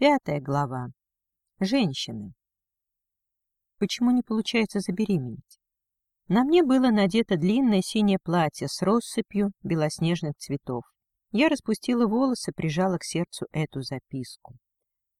Пятая глава. Женщины. Почему не получается забеременеть? На мне было надето длинное синее платье с россыпью белоснежных цветов. Я распустила волосы, прижала к сердцу эту записку.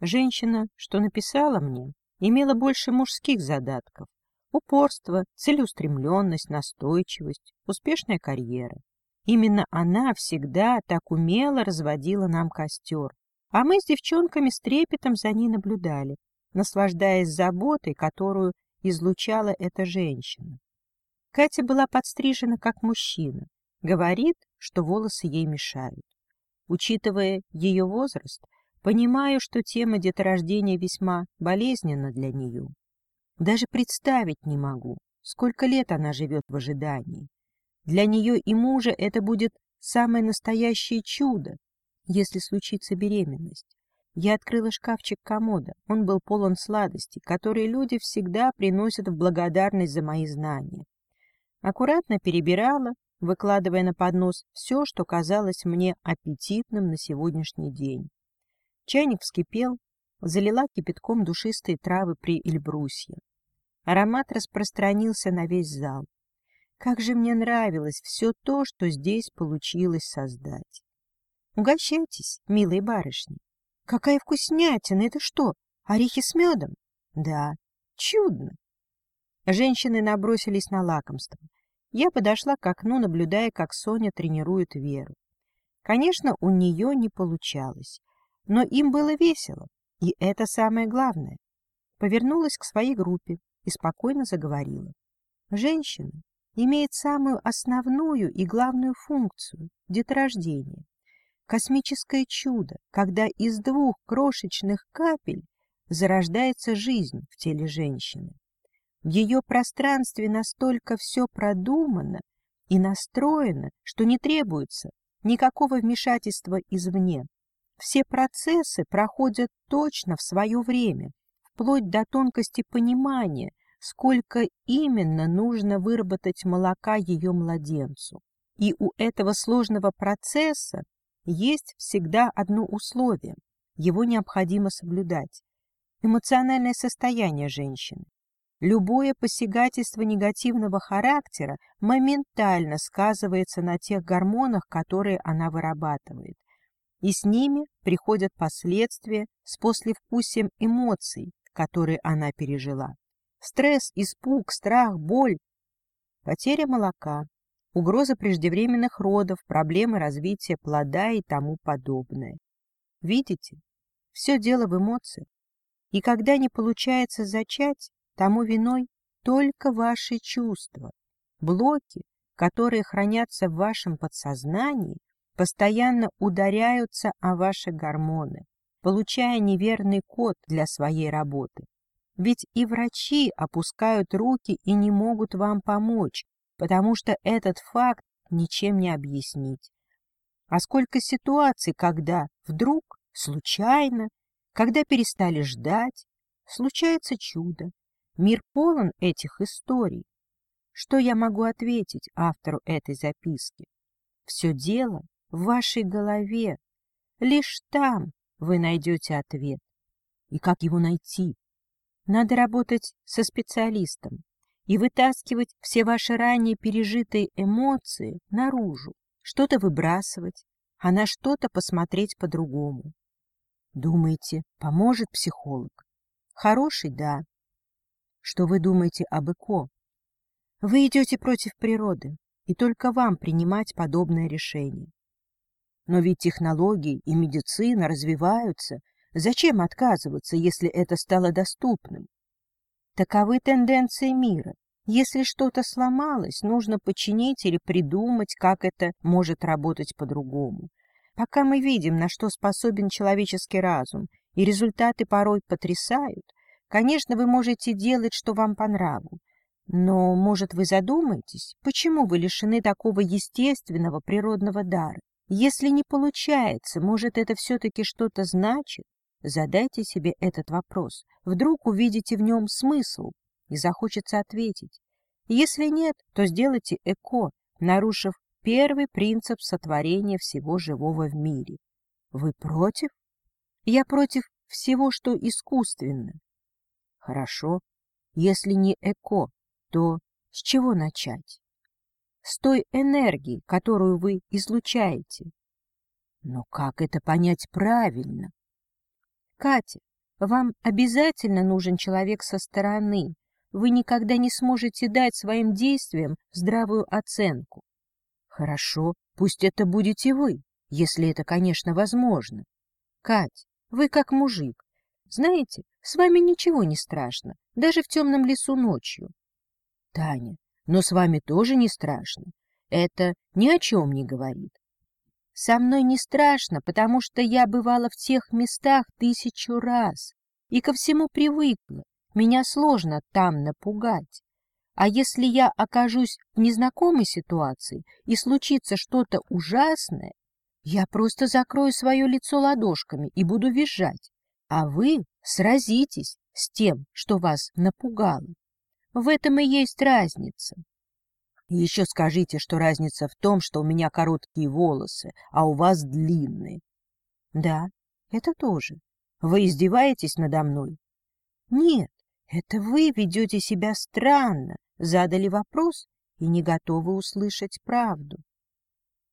Женщина, что написала мне, имела больше мужских задатков. Упорство, целеустремленность, настойчивость, успешная карьера. Именно она всегда так умело разводила нам костер, а мы с девчонками с трепетом за ней наблюдали, наслаждаясь заботой, которую излучала эта женщина. Катя была подстрижена как мужчина, говорит, что волосы ей мешают. Учитывая ее возраст, понимаю, что тема деторождения весьма болезненна для нее. Даже представить не могу, сколько лет она живет в ожидании. Для нее и мужа это будет самое настоящее чудо, если случится беременность. Я открыла шкафчик комода. Он был полон сладостей, которые люди всегда приносят в благодарность за мои знания. Аккуратно перебирала, выкладывая на поднос все, что казалось мне аппетитным на сегодняшний день. Чайник вскипел, залила кипятком душистые травы при Эльбрусье. Аромат распространился на весь зал. Как же мне нравилось все то, что здесь получилось создать. Угощайтесь, милые барышни. Какая вкуснятина! Это что, орехи с медом? Да, чудно. Женщины набросились на лакомство. Я подошла к окну, наблюдая, как Соня тренирует Веру. Конечно, у нее не получалось, но им было весело, и это самое главное. Повернулась к своей группе и спокойно заговорила. Женщина имеет самую основную и главную функцию – деторождение. Космическое чудо, когда из двух крошечных капель зарождается жизнь в теле женщины. В ее пространстве настолько все продумано и настроено, что не требуется никакого вмешательства извне. Все процессы проходят точно в свое время, вплоть до тонкости понимания, сколько именно нужно выработать молока ее младенцу. И у этого сложного процесса есть всегда одно условие, его необходимо соблюдать – эмоциональное состояние женщины. Любое посягательство негативного характера моментально сказывается на тех гормонах, которые она вырабатывает, и с ними приходят последствия с послевкусием эмоций, которые она пережила. Стресс, испуг, страх, боль, потеря молока, угроза преждевременных родов, проблемы развития плода и тому подобное. Видите, все дело в эмоциях. И когда не получается зачать, тому виной только ваши чувства. Блоки, которые хранятся в вашем подсознании, постоянно ударяются о ваши гормоны, получая неверный код для своей работы. Ведь и врачи опускают руки и не могут вам помочь, потому что этот факт ничем не объяснить. А сколько ситуаций, когда вдруг, случайно, когда перестали ждать, случается чудо. Мир полон этих историй. Что я могу ответить автору этой записки? Все дело в вашей голове. Лишь там вы найдете ответ. И как его найти? Надо работать со специалистом, и вытаскивать все ваши ранее пережитые эмоции наружу, что-то выбрасывать, а на что-то посмотреть по-другому. Думаете, поможет психолог? Хороший, да. Что вы думаете об ЭКО? Вы идете против природы, и только вам принимать подобное решение. Но ведь технологии и медицина развиваются. Зачем отказываться, если это стало доступным? Таковы тенденции мира. Если что-то сломалось, нужно починить или придумать, как это может работать по-другому. Пока мы видим, на что способен человеческий разум, и результаты порой потрясают, конечно, вы можете делать, что вам по нраву. Но, может, вы задумаетесь, почему вы лишены такого естественного природного дара? Если не получается, может, это все-таки что-то значит? Задайте себе этот вопрос. Вдруг увидите в нем смысл и захочется ответить. Если нет, то сделайте эко, нарушив первый принцип сотворения всего живого в мире. Вы против? Я против всего, что искусственно. Хорошо, если не эко, то с чего начать? С той энергии, которую вы излучаете. Но как это понять правильно? Катя, вам обязательно нужен человек со стороны. Вы никогда не сможете дать своим действиям здравую оценку. Хорошо, пусть это будете вы, если это, конечно, возможно. Кать, вы как мужик. Знаете, с вами ничего не страшно, даже в темном лесу ночью. Таня, но с вами тоже не страшно. Это ни о чем не говорит. Со мной не страшно, потому что я бывала в тех местах тысячу раз и ко всему привыкла. Меня сложно там напугать. А если я окажусь в незнакомой ситуации и случится что-то ужасное, я просто закрою свое лицо ладошками и буду визжать, а вы сразитесь с тем, что вас напугало. В этом и есть разница. Еще скажите, что разница в том, что у меня короткие волосы, а у вас длинные. Да, это тоже. Вы издеваетесь надо мной? Нет, это вы ведете себя странно, задали вопрос и не готовы услышать правду.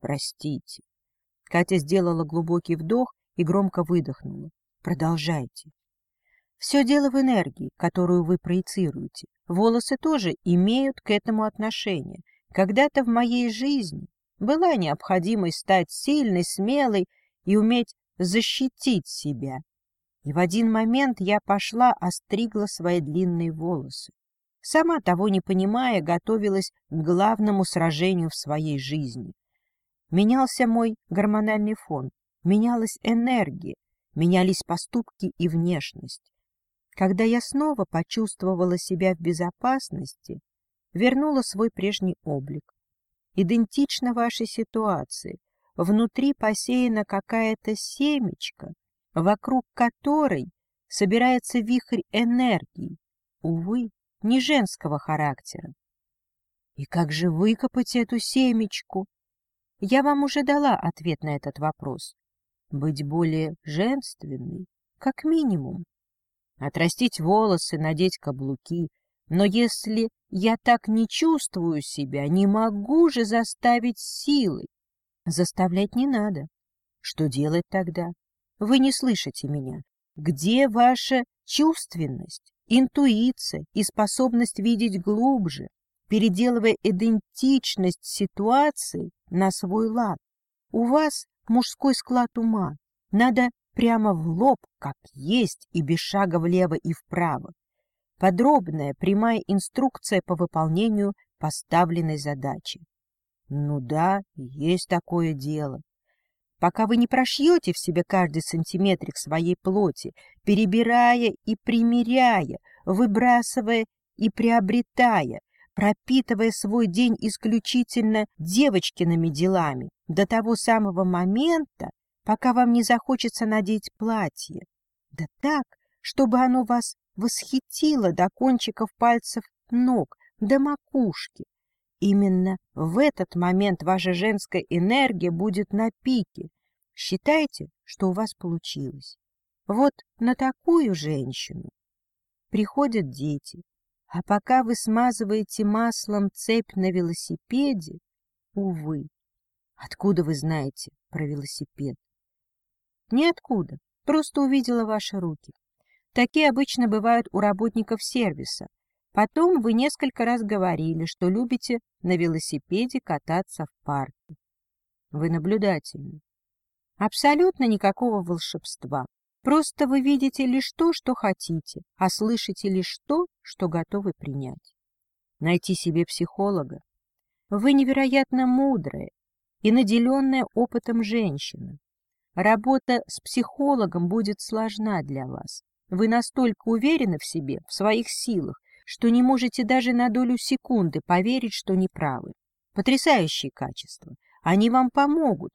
Простите. Катя сделала глубокий вдох и громко выдохнула. Продолжайте. Все дело в энергии, которую вы проецируете. Волосы тоже имеют к этому отношение. Когда-то в моей жизни была необходимость стать сильной, смелой и уметь защитить себя. И в один момент я пошла, остригла свои длинные волосы. Сама того не понимая, готовилась к главному сражению в своей жизни. Менялся мой гормональный фон, менялась энергия, менялись поступки и внешность. Когда я снова почувствовала себя в безопасности, вернула свой прежний облик. Идентично вашей ситуации. Внутри посеяна какая-то семечка, вокруг которой собирается вихрь энергии, увы, не женского характера. И как же выкопать эту семечку? Я вам уже дала ответ на этот вопрос. Быть более женственной, как минимум отрастить волосы, надеть каблуки. Но если я так не чувствую себя, не могу же заставить силой. Заставлять не надо. Что делать тогда? Вы не слышите меня. Где ваша чувственность, интуиция и способность видеть глубже, переделывая идентичность ситуации на свой лад? У вас мужской склад ума. Надо прямо в лоб, как есть, и без шага влево и вправо. Подробная, прямая инструкция по выполнению поставленной задачи. Ну да, есть такое дело. Пока вы не прошьете в себе каждый сантиметрик своей плоти, перебирая и примеряя, выбрасывая и приобретая, пропитывая свой день исключительно девочкиными делами, до того самого момента, пока вам не захочется надеть платье. Да так, чтобы оно вас восхитило до кончиков пальцев ног, до макушки. Именно в этот момент ваша женская энергия будет на пике. Считайте, что у вас получилось. Вот на такую женщину приходят дети, а пока вы смазываете маслом цепь на велосипеде, увы, откуда вы знаете про велосипед? Ниоткуда, просто увидела ваши руки. Такие обычно бывают у работников сервиса. Потом вы несколько раз говорили, что любите на велосипеде кататься в парке. Вы наблюдательны. Абсолютно никакого волшебства. Просто вы видите лишь то, что хотите, а слышите лишь то, что готовы принять. Найти себе психолога. Вы невероятно мудрая и наделенная опытом женщина. Работа с психологом будет сложна для вас. Вы настолько уверены в себе, в своих силах, что не можете даже на долю секунды поверить, что не правы. Потрясающие качества. Они вам помогут,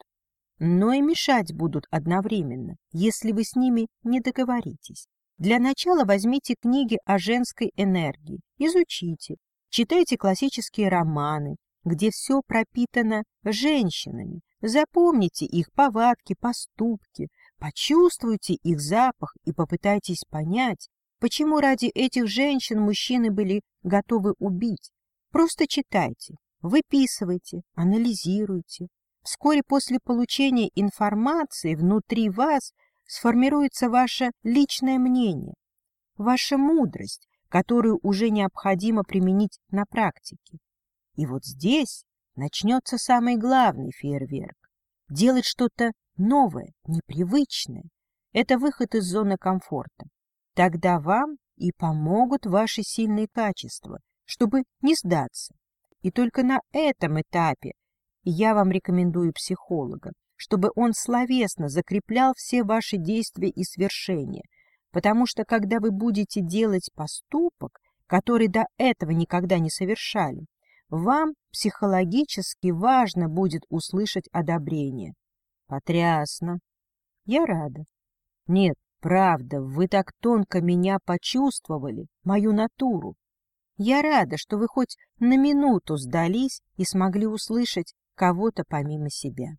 но и мешать будут одновременно, если вы с ними не договоритесь. Для начала возьмите книги о женской энергии, изучите, читайте классические романы, где все пропитано женщинами, Запомните их повадки, поступки, Почувствуйте их запах и попытайтесь понять, почему ради этих женщин мужчины были готовы убить. Просто читайте, выписывайте, анализируйте. Вскоре после получения информации внутри вас сформируется ваше личное мнение, ваша мудрость, которую уже необходимо применить на практике. И вот здесь начнется самый главный фейерверк. Делать что-то новое, непривычное. Это выход из зоны комфорта. Тогда вам и помогут ваши сильные качества, чтобы не сдаться. И только на этом этапе я вам рекомендую психолога, чтобы он словесно закреплял все ваши действия и свершения, потому что когда вы будете делать поступок, который до этого никогда не совершали, вам психологически важно будет услышать одобрение. Потрясно. Я рада. Нет, правда, вы так тонко меня почувствовали, мою натуру. Я рада, что вы хоть на минуту сдались и смогли услышать кого-то помимо себя.